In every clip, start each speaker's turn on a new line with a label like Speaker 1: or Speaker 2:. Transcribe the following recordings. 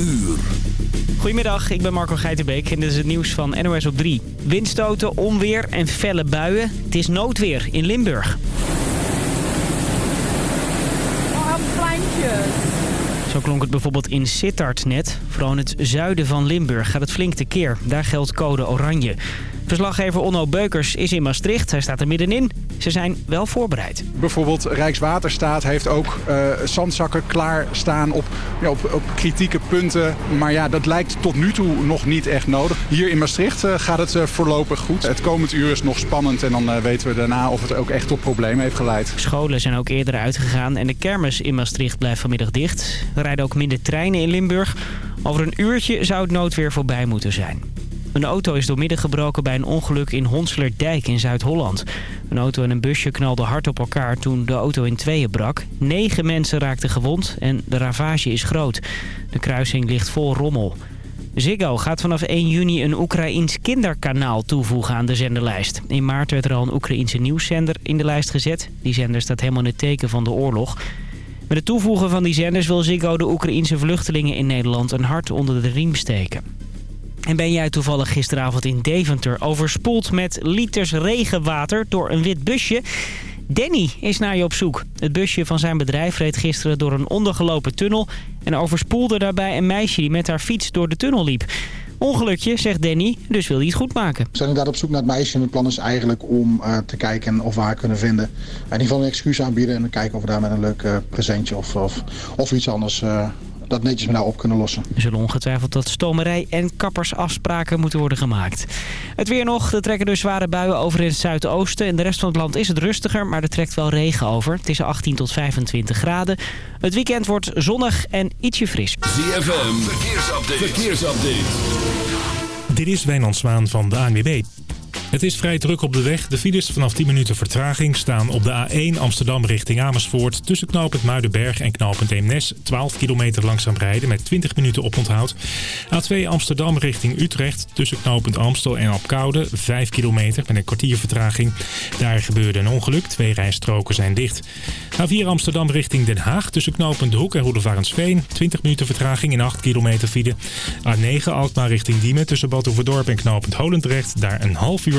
Speaker 1: uur.
Speaker 2: Goedemiddag, ik ben Marco Geitenbeek en dit is het nieuws van NOS op 3. Windstoten, onweer en felle buien. Het is noodweer in Limburg.
Speaker 3: Oh, pleintjes.
Speaker 2: Zo klonk het bijvoorbeeld in Sittard net. Vooral in het zuiden van Limburg gaat het flink tekeer. Daar geldt code oranje. Verslaggever Onno Beukers is in Maastricht. Hij staat er middenin. Ze zijn wel voorbereid.
Speaker 4: Bijvoorbeeld Rijkswaterstaat heeft ook uh, zandzakken klaarstaan op, ja, op, op, kritieke punten. Maar ja, dat lijkt tot nu toe nog niet echt nodig. Hier in Maastricht uh, gaat het uh, voorlopig goed. Het komend uur is nog spannend en dan weten we daarna of het ook echt tot problemen heeft geleid.
Speaker 2: Scholen zijn ook eerder uitgegaan en de kermis in Maastricht blijft vanmiddag dicht. Er rijden ook minder treinen in Limburg. Over een uurtje zou het noodweer voorbij moeten zijn. Een auto is doormidden gebroken bij een ongeluk in Honslerdijk in Zuid-Holland. Een auto en een busje knalden hard op elkaar toen de auto in tweeën brak. Negen mensen raakten gewond en de ravage is groot. De kruising ligt vol rommel. Ziggo gaat vanaf 1 juni een Oekraïns kinderkanaal toevoegen aan de zenderlijst. In maart werd er al een Oekraïense nieuwszender in de lijst gezet. Die zender staat helemaal in het teken van de oorlog. Met het toevoegen van die zenders wil Ziggo de Oekraïense vluchtelingen in Nederland een hart onder de riem steken. En ben jij toevallig gisteravond in Deventer overspoeld met liters regenwater door een wit busje? Danny is naar je op zoek. Het busje van zijn bedrijf reed gisteren door een ondergelopen tunnel... en overspoelde daarbij een meisje die met haar fiets door de tunnel liep. Ongelukje, zegt Danny, dus wil hij het goed maken.
Speaker 5: We zijn inderdaad op zoek naar het meisje en het plan is eigenlijk om uh, te kijken of we haar kunnen vinden. In ieder geval een excuus aanbieden en kijken of we daar met een leuk uh, presentje of, of, of iets anders... Uh, dat netjes met haar op kunnen lossen.
Speaker 2: Er zullen ongetwijfeld tot stomerij en kappersafspraken moeten worden gemaakt. Het weer nog. Er trekken dus zware buien over in het zuidoosten. In de rest van het land is het rustiger, maar er trekt wel regen over. Het is 18 tot 25 graden. Het weekend wordt zonnig en ietsje fris.
Speaker 1: ZFM, verkeersupdate. verkeersupdate.
Speaker 6: Dit is Wijnand Zwaan van de ANWB. Het is vrij druk op de weg. De files vanaf 10 minuten vertraging staan op de A1 Amsterdam richting Amersfoort... tussen knooppunt Muidenberg en knooppunt Eemnes. 12 kilometer langzaam rijden met 20 minuten oponthoud. A2 Amsterdam richting Utrecht tussen knooppunt Amstel en Apkoude. 5 kilometer met een kwartier vertraging. Daar gebeurde een ongeluk. Twee rijstroken zijn dicht. A4 Amsterdam richting Den Haag tussen knooppunt De Hoek en Roedevarensveen. 20 minuten vertraging in 8 kilometer file. A9 Alkmaar richting Diemen tussen Bad Oeverdorp en knooppunt Holendrecht. Daar een half uur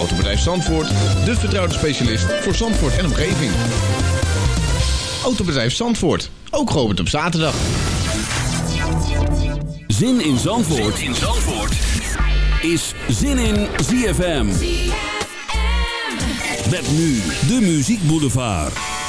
Speaker 7: Autobedrijf Zandvoort, de vertrouwde specialist voor Zandvoort en omgeving. Autobedrijf Zandvoort, ook geopend op zaterdag.
Speaker 1: Zin in Zandvoort, zin in Zandvoort. is Zin in ZFM. Met nu de Muziek Boulevard.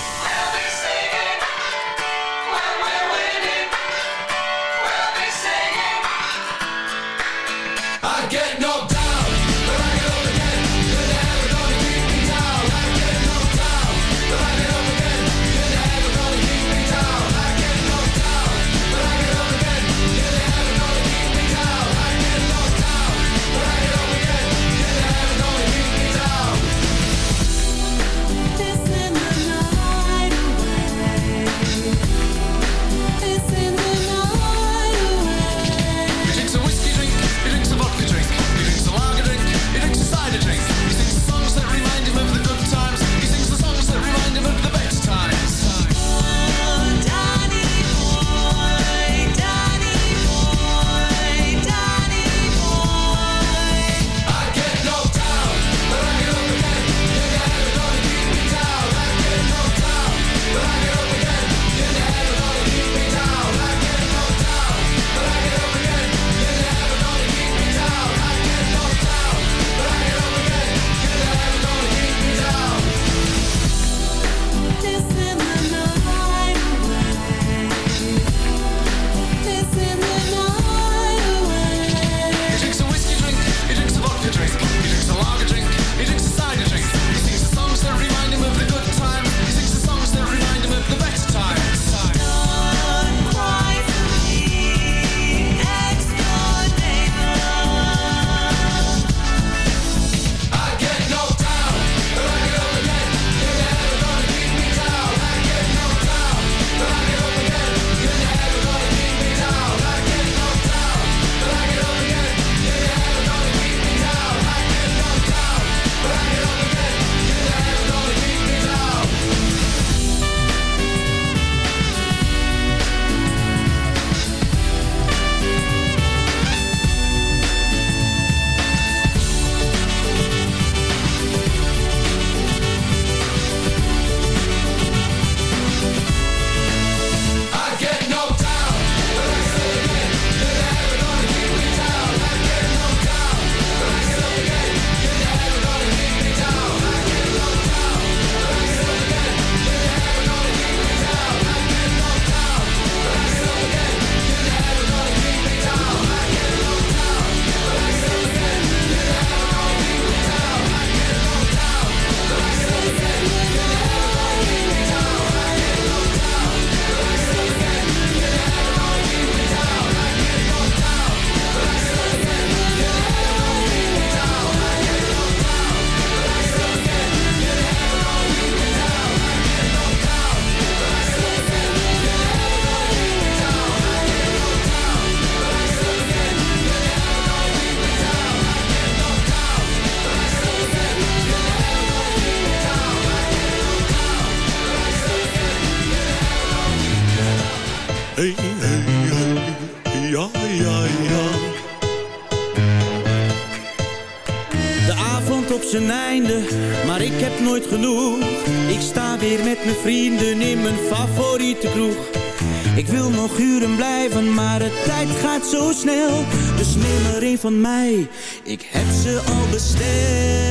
Speaker 8: Van mij, ik heb ze al besteld.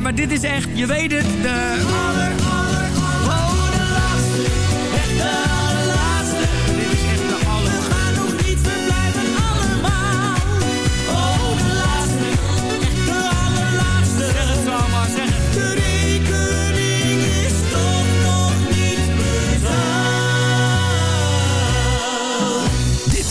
Speaker 9: Maar dit is echt, je weet het, de...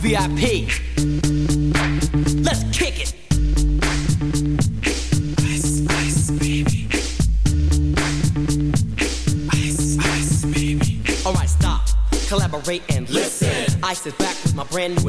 Speaker 10: VIP. Let's kick it. Ice, ice, baby. Ice, ice, baby. All right, stop. Collaborate and listen. listen. I sit back with my brand new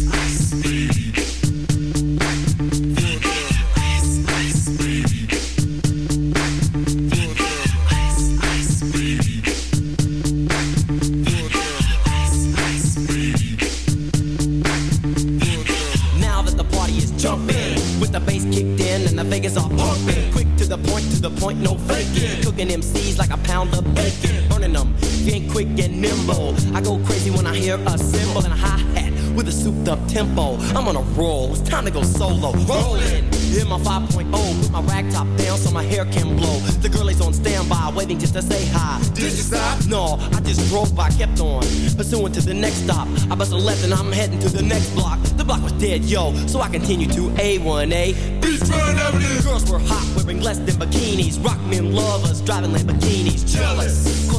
Speaker 10: Hear a cymbal and a hi hat with a souped up tempo. I'm on a roll, it's time to go solo. Rolling in my 5.0, put my rag top down so my hair can blow. The girl is on standby, waiting just to say hi. Did you stop? No, I just drove by, kept on, pursuing to the next stop. I bust a left and I'm heading to the next block. The block was dead, yo, so I continue to A1A. Beachfront Avenue. Girls were hot, wearing less than bikinis. Rock men lovers, driving Lamborghinis. Jealous,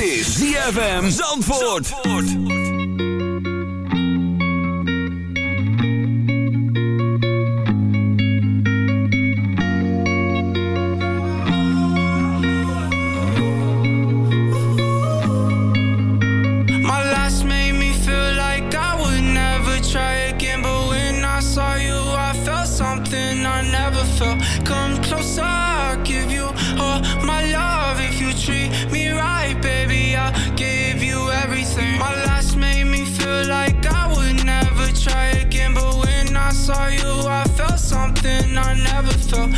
Speaker 1: is ZFM Zandvoort.
Speaker 11: felt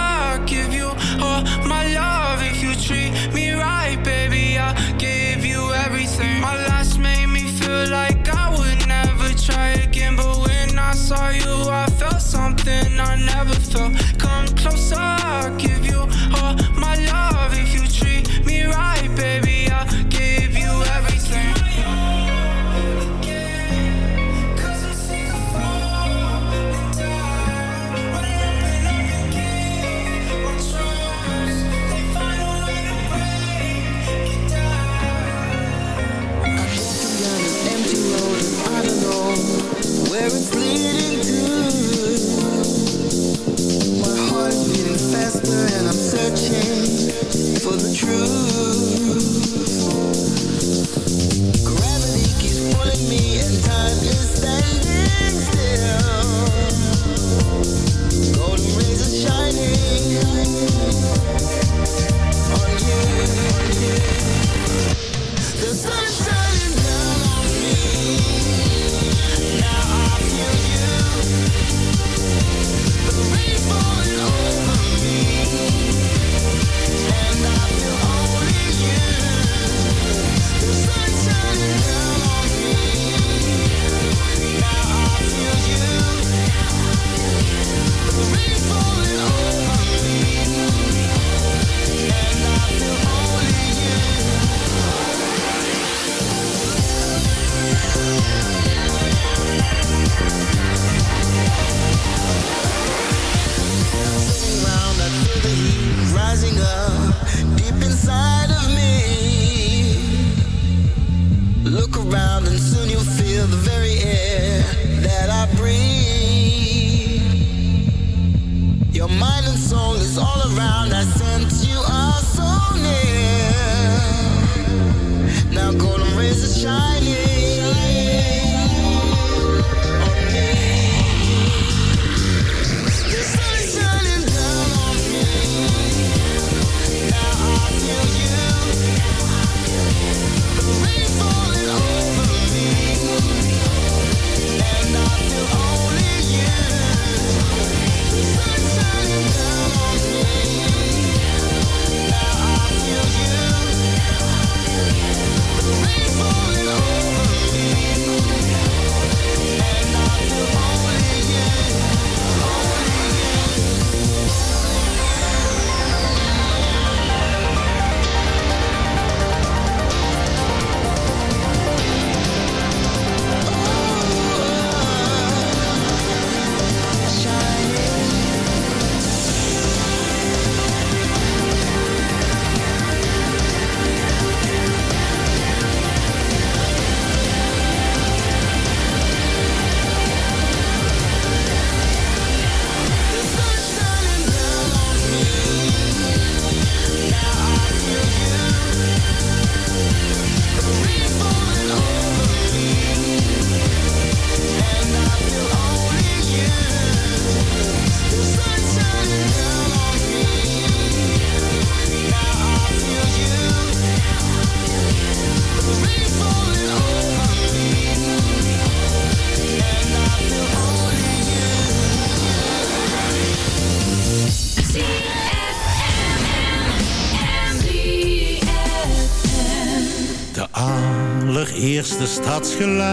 Speaker 11: something I never felt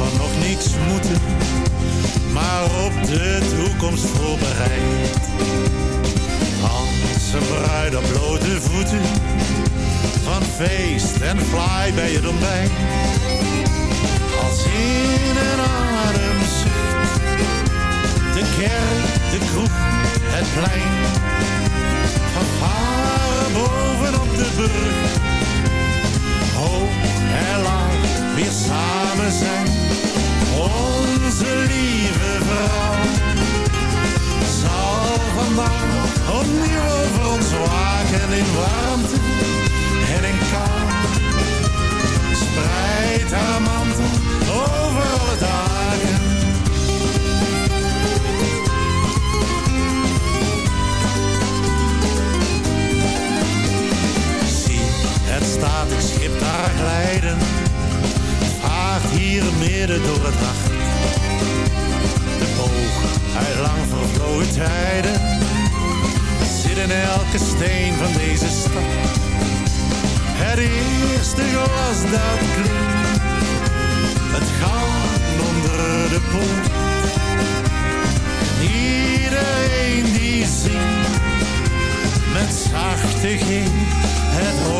Speaker 12: Van nog niets moeten. Maar op de toekomst voorbereid. Als een bruid op blote voeten. Van feest en fly bij het ontbijt. Als in een ademzucht. De kerk, de kroeg, het plein. Van varen bovenop de brug. Hoog en laag weer samen zijn. Onze lieve vrouw zal vandaag opnieuw over ons waken in warmte en in kou. Spreid haar mantel over alle dagen. Zie het statig schip daar glijden, hier midden door het nacht. De boog uit lang vervlogen tijden zit in elke steen van deze stad. Het eerste glas dat klinkt, het goud onder de poort. Iedereen die zingt, met zachte G, het hoogste